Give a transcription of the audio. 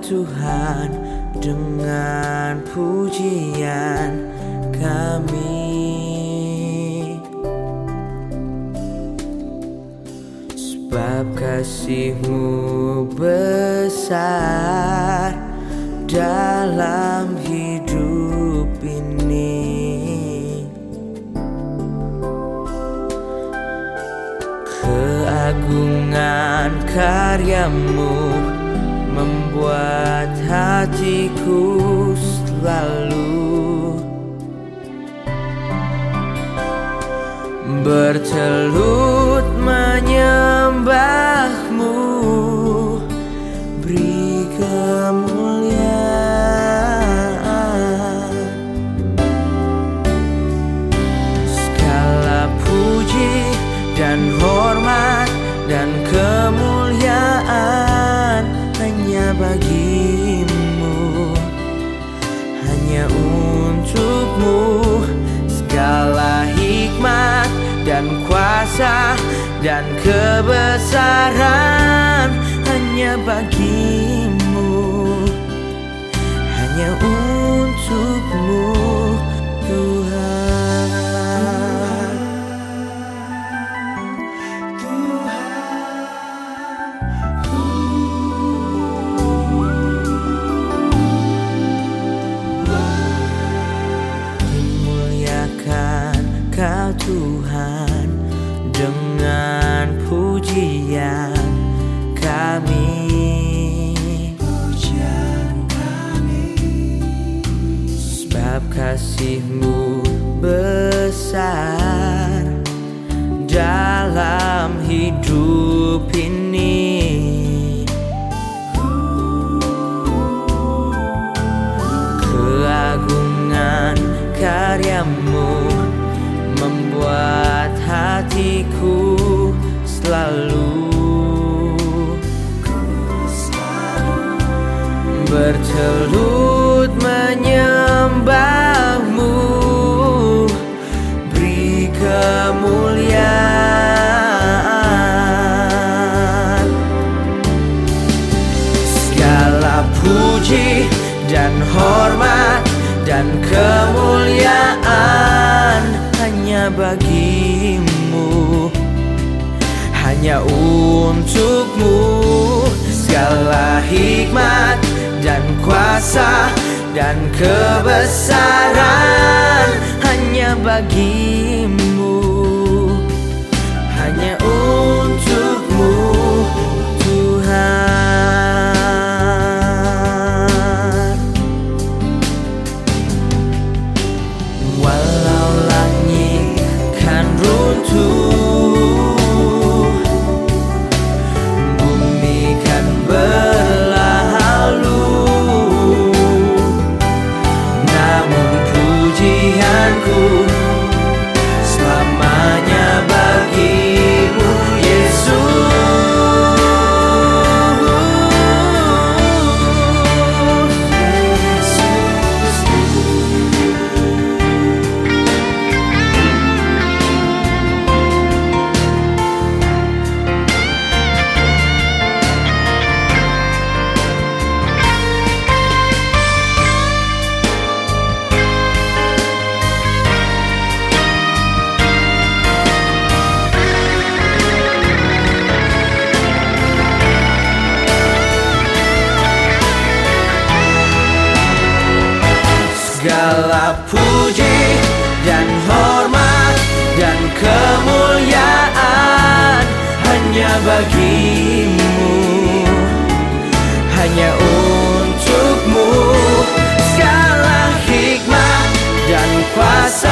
Tuhan dengan pujian kami. Sebab kasihmu besar dalam hidup ini. Keagungan karyamu membuat hatiku selalu bertelut menyembahmu. Beri kemuliaan. Segala puji dan hormat hanya untukmu. Segala hikmat dan kuasa dan kebesaran hanya bagimu kasihmu besar dalam hidup ini. Keagungan karyamu membuat hatiku selalu bertelut menyembahmu hormat dan kemuliaan hanya bagimu. Hanya untukmu segala hikmat dan kuasa dan kebesaran hanya bagimu Segala puji dan hormat dan kemuliaan hanya bagimu. Hanya untukmu Segala hikmat dan kuasa